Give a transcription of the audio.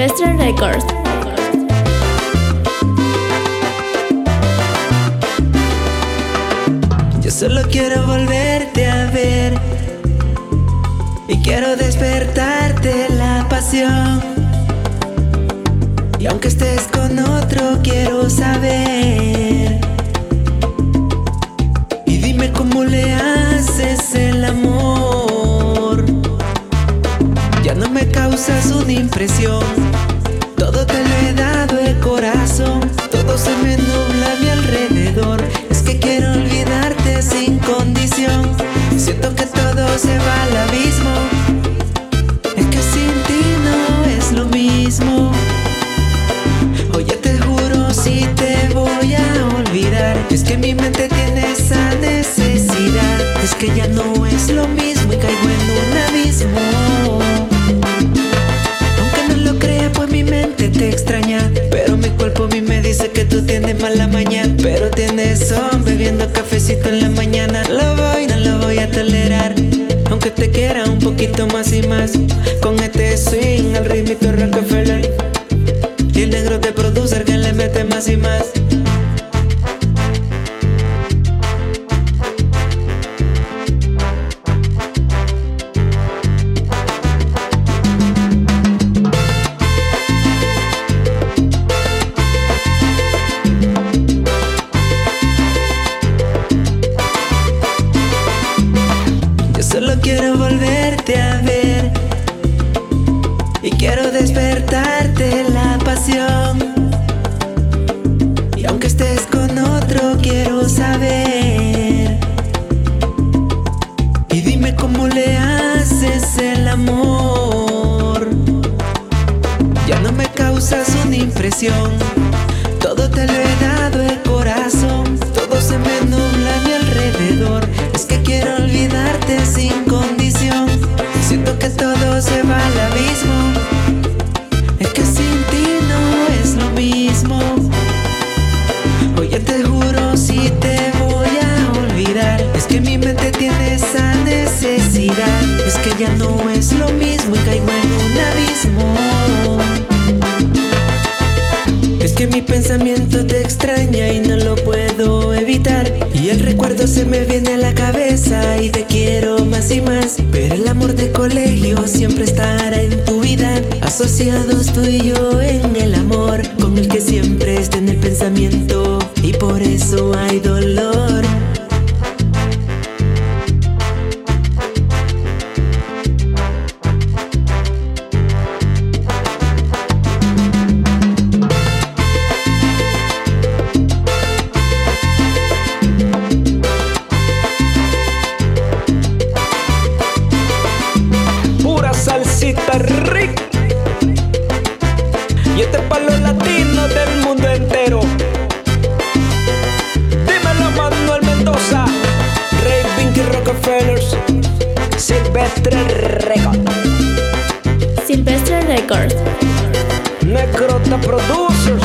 Records. Yo solo quiero volverte a ver y quiero despertarte la pasión. Y aunque estés con otro, quiero saber. Y dime cómo le haces el amor. Ya no me causas una impresión. Tú tienes mala mañana. Pero tienes son bebiendo cafecito en la mañana. Lo voy, no lo voy a tolerar. Aunque te quiera un poquito más y más. Con este swing al ritmito Rockefeller. Y el negro de producer que le mete más y más. Quiero saber. Y dime cómo le haces el amor. Ya no me causas una impresión. Todo te lo he dado el corazón. Todo se me nubla a mi alrededor. Es que quiero olvidarte sin Es que ya no es lo mismo y caigo en un abismo. Es que mi pensamiento te extraña y no lo puedo evitar. Y el recuerdo se me viene a la cabeza y te quiero más y más. Pero el amor de colegio siempre estará en tu vida. Asociados tú y yo en el amor, con el que siempre está en el pensamiento. Y por eso hay dolor. Y este es para los latinos del mundo entero. Dímelo, Manuel Mendoza, Ray Pinky Rockefellers, Silvestre Record, Silvestre Records. Necrota Producers,